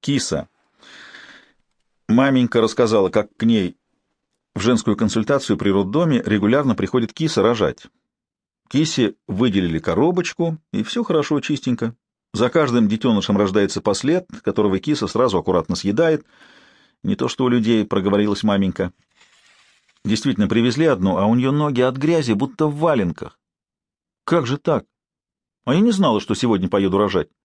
Киса. Маменька рассказала, как к ней в женскую консультацию при роддоме регулярно приходит киса рожать. Кисе выделили коробочку, и все хорошо, чистенько. За каждым детенышем рождается послед, которого киса сразу аккуратно съедает. Не то что у людей, проговорилась маменька. Действительно, привезли одну, а у нее ноги от грязи, будто в валенках. Как же так? А я не знала, что сегодня поеду рожать.